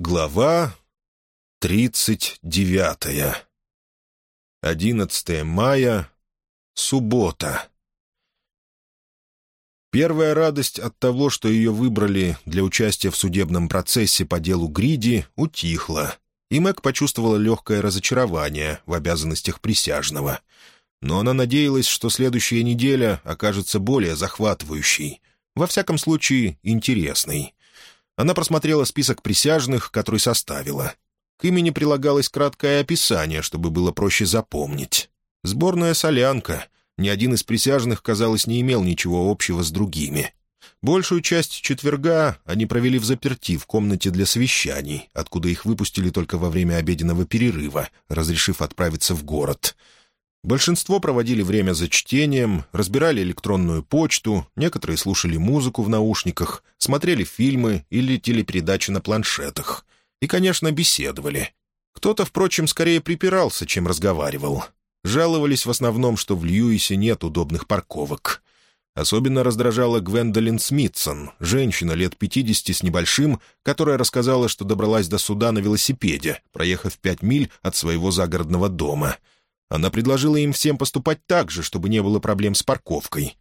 Глава тридцать девятая. Одиннадцатое мая. Суббота. Первая радость от того, что ее выбрали для участия в судебном процессе по делу Гриди, утихла, и Мэг почувствовала легкое разочарование в обязанностях присяжного. Но она надеялась, что следующая неделя окажется более захватывающей, во всяком случае, интересной. Она просмотрела список присяжных, который составила. К имени прилагалось краткое описание, чтобы было проще запомнить. Сборная солянка. Ни один из присяжных, казалось, не имел ничего общего с другими. Большую часть четверга они провели в заперти в комнате для совещаний, откуда их выпустили только во время обеденного перерыва, разрешив отправиться в город — Большинство проводили время за чтением, разбирали электронную почту, некоторые слушали музыку в наушниках, смотрели фильмы или телепередачи на планшетах. И, конечно, беседовали. Кто-то, впрочем, скорее припирался, чем разговаривал. Жаловались в основном, что в Льюисе нет удобных парковок. Особенно раздражала Гвендолин Смитсон, женщина лет 50 с небольшим, которая рассказала, что добралась до суда на велосипеде, проехав пять миль от своего загородного дома — она предложила им всем поступать так же, чтобы не было проблем с парковкой.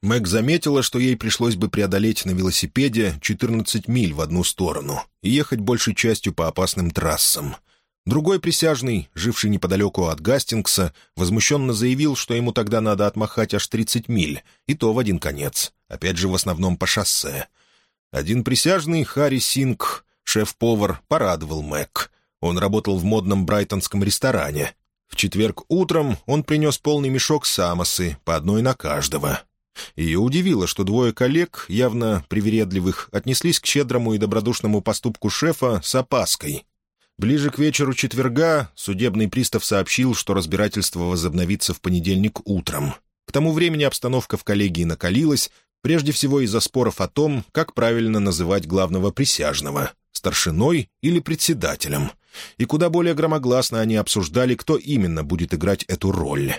Мэг заметила, что ей пришлось бы преодолеть на велосипеде 14 миль в одну сторону и ехать большей частью по опасным трассам. Другой присяжный, живший неподалеку от Гастингса, возмущенно заявил, что ему тогда надо отмахать аж 30 миль, и то в один конец, опять же в основном по шоссе. Один присяжный, Харри Синг, шеф-повар, порадовал Мэг. Он работал в модном брайтонском ресторане в четверг утром он принес полный мешок самосы, по одной на каждого. Ее удивило, что двое коллег, явно привередливых, отнеслись к щедрому и добродушному поступку шефа с опаской. Ближе к вечеру четверга судебный пристав сообщил, что разбирательство возобновится в понедельник утром. К тому времени обстановка в коллегии накалилась, прежде всего из-за споров о том, как правильно называть главного присяжного — старшиной или председателем — и куда более громогласно они обсуждали, кто именно будет играть эту роль.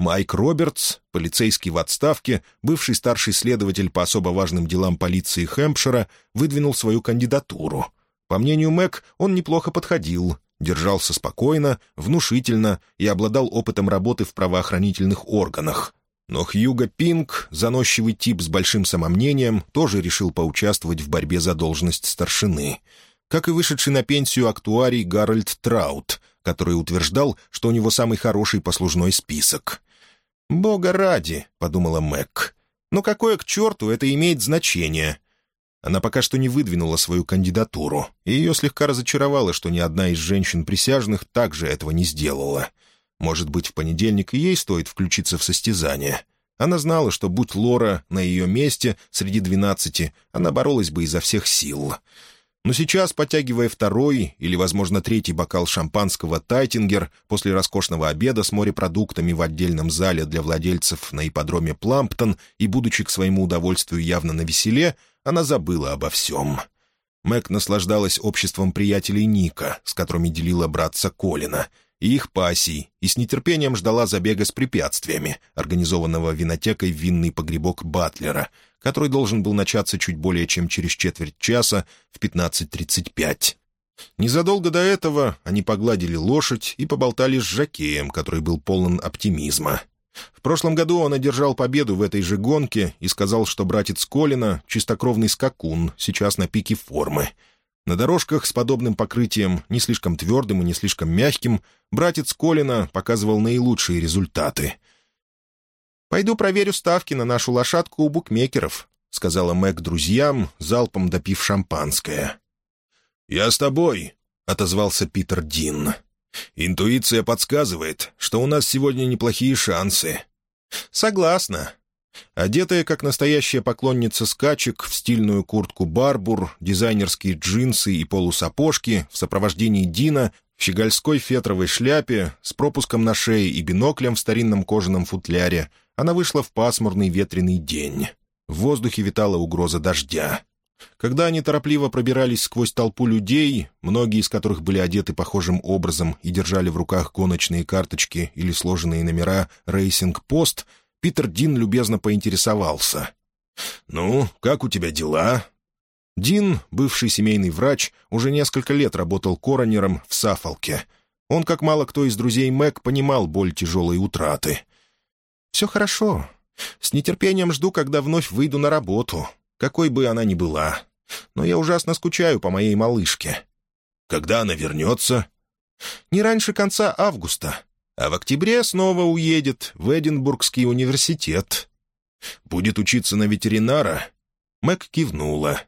Майк Робертс, полицейский в отставке, бывший старший следователь по особо важным делам полиции Хэмпшира, выдвинул свою кандидатуру. По мнению Мэг, он неплохо подходил, держался спокойно, внушительно и обладал опытом работы в правоохранительных органах. Но Хьюго Пинк, заносчивый тип с большим самомнением, тоже решил поучаствовать в борьбе за должность старшины — как и вышедший на пенсию актуарий Гарольд Траут, который утверждал, что у него самый хороший послужной список. «Бога ради», — подумала Мэг. «Но какое к черту это имеет значение?» Она пока что не выдвинула свою кандидатуру, и ее слегка разочаровало, что ни одна из женщин-присяжных также этого не сделала. Может быть, в понедельник и ей стоит включиться в состязание. Она знала, что, будь Лора на ее месте среди двенадцати, она боролась бы изо всех сил. Но сейчас, потягивая второй или, возможно, третий бокал шампанского «Тайтингер» после роскошного обеда с морепродуктами в отдельном зале для владельцев на ипподроме «Пламптон» и, будучи к своему удовольствию явно на веселе, она забыла обо всем. Мэг наслаждалась обществом приятелей Ника, с которыми делила братца Колина, и их пассий, и с нетерпением ждала забега с препятствиями, организованного винотекой винный погребок Батлера — который должен был начаться чуть более чем через четверть часа в 15.35. Незадолго до этого они погладили лошадь и поболтали с Жакеем, который был полон оптимизма. В прошлом году он одержал победу в этой же гонке и сказал, что братец Колина — чистокровный скакун, сейчас на пике формы. На дорожках с подобным покрытием, не слишком твердым и не слишком мягким, братец Колина показывал наилучшие результаты — «Пойду проверю ставки на нашу лошадку у букмекеров», — сказала Мэг друзьям, залпом допив шампанское. «Я с тобой», — отозвался Питер Дин. «Интуиция подсказывает, что у нас сегодня неплохие шансы». «Согласна». Одетая, как настоящая поклонница скачек, в стильную куртку «Barbour», дизайнерские джинсы и полусапожки, в сопровождении Дина, в щегольской фетровой шляпе, с пропуском на шее и биноклем в старинном кожаном футляре, она вышла в пасмурный ветреный день. В воздухе витала угроза дождя. Когда они торопливо пробирались сквозь толпу людей, многие из которых были одеты похожим образом и держали в руках гоночные карточки или сложенные номера «Racing Post», Питер Дин любезно поинтересовался. «Ну, как у тебя дела?» Дин, бывший семейный врач, уже несколько лет работал коронером в Сафолке. Он, как мало кто из друзей Мэг, понимал боль тяжелой утраты. «Все хорошо. С нетерпением жду, когда вновь выйду на работу, какой бы она ни была. Но я ужасно скучаю по моей малышке». «Когда она вернется?» «Не раньше конца августа. А в октябре снова уедет в Эдинбургский университет». «Будет учиться на ветеринара?» Мэг кивнула.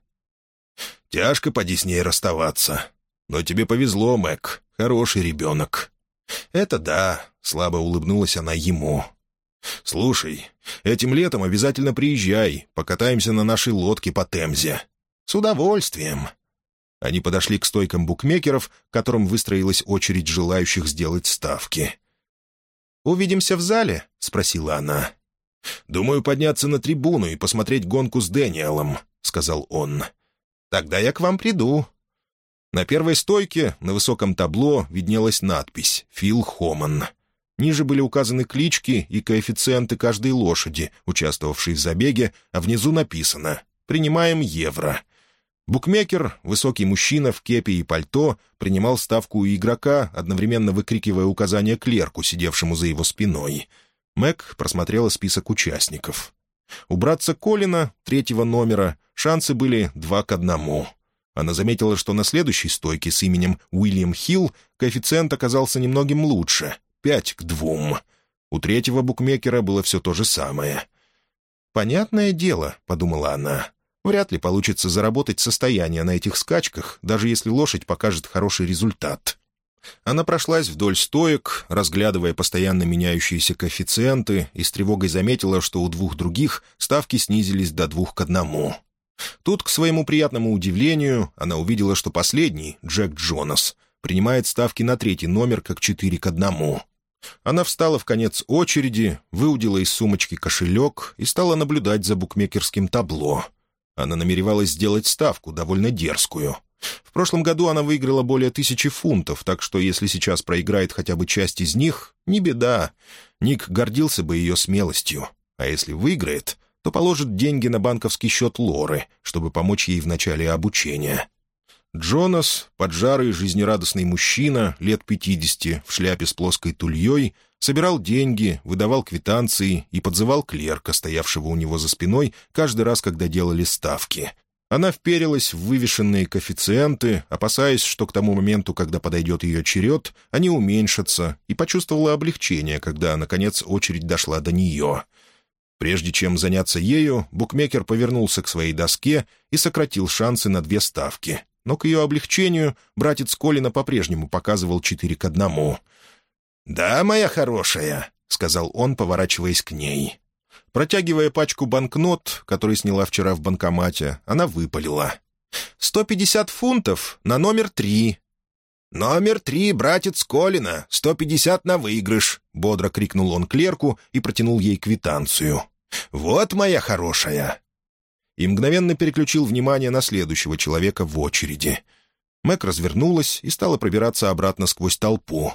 «Тяжко поди с ней расставаться. Но тебе повезло, Мэг. Хороший ребенок». «Это да», — слабо улыбнулась она ему. «Слушай, этим летом обязательно приезжай, покатаемся на нашей лодке по Темзе». «С удовольствием». Они подошли к стойкам букмекеров, к которым выстроилась очередь желающих сделать ставки. «Увидимся в зале?» — спросила она. «Думаю подняться на трибуну и посмотреть гонку с Дэниелом», — сказал он. «Тогда я к вам приду». На первой стойке на высоком табло виднелась надпись «Фил Хоман». Ниже были указаны клички и коэффициенты каждой лошади, участвовавшей в забеге, а внизу написано «Принимаем евро». Букмекер, высокий мужчина в кепе и пальто, принимал ставку у игрока, одновременно выкрикивая указания клерку, сидевшему за его спиной. Мэг просмотрела список участников. У братца Колина, третьего номера, шансы были два к одному. Она заметила, что на следующей стойке с именем Уильям Хилл коэффициент оказался немногим лучше пять к двум. У третьего букмекера было все то же самое. «Понятное дело», — подумала она, — «вряд ли получится заработать состояние на этих скачках, даже если лошадь покажет хороший результат». Она прошлась вдоль стоек, разглядывая постоянно меняющиеся коэффициенты, и с тревогой заметила, что у двух других ставки снизились до двух к одному. Тут, к своему приятному удивлению, она увидела, что последний, Джек Джонас, принимает ставки на третий номер как четыре к одному. Она встала в конец очереди, выудила из сумочки кошелек и стала наблюдать за букмекерским табло. Она намеревалась сделать ставку, довольно дерзкую. В прошлом году она выиграла более тысячи фунтов, так что если сейчас проиграет хотя бы часть из них, не беда. Ник гордился бы ее смелостью. А если выиграет, то положит деньги на банковский счет Лоры, чтобы помочь ей в начале обучения. Джонас, поджарый жизнерадостный мужчина, лет пятидесяти, в шляпе с плоской тульей, собирал деньги, выдавал квитанции и подзывал клерка, стоявшего у него за спиной, каждый раз, когда делали ставки. Она вперилась в вывешенные коэффициенты, опасаясь, что к тому моменту, когда подойдет ее черед, они уменьшатся, и почувствовала облегчение, когда, наконец, очередь дошла до нее. Прежде чем заняться ею, букмекер повернулся к своей доске и сократил шансы на две ставки — но к ее облегчению братец Колина по-прежнему показывал четыре к одному. «Да, моя хорошая», — сказал он, поворачиваясь к ней. Протягивая пачку банкнот, которые сняла вчера в банкомате, она выпалила. «Сто пятьдесят фунтов на номер три». «Номер три, братец Колина, сто пятьдесят на выигрыш», — бодро крикнул он клерку и протянул ей квитанцию. «Вот моя хорошая, и мгновенно переключил внимание на следующего человека в очереди. Мэг развернулась и стала пробираться обратно сквозь толпу.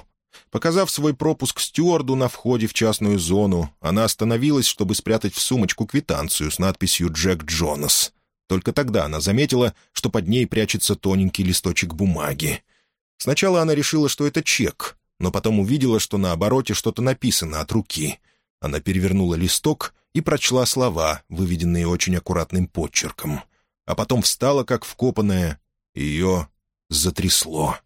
Показав свой пропуск стюарду на входе в частную зону, она остановилась, чтобы спрятать в сумочку квитанцию с надписью «Джек Джонас». Только тогда она заметила, что под ней прячется тоненький листочек бумаги. Сначала она решила, что это чек, но потом увидела, что на обороте что-то написано от руки. Она перевернула листок и прочла слова, выведенные очень аккуратным подчерком. А потом встала, как вкопанная, ее затрясло.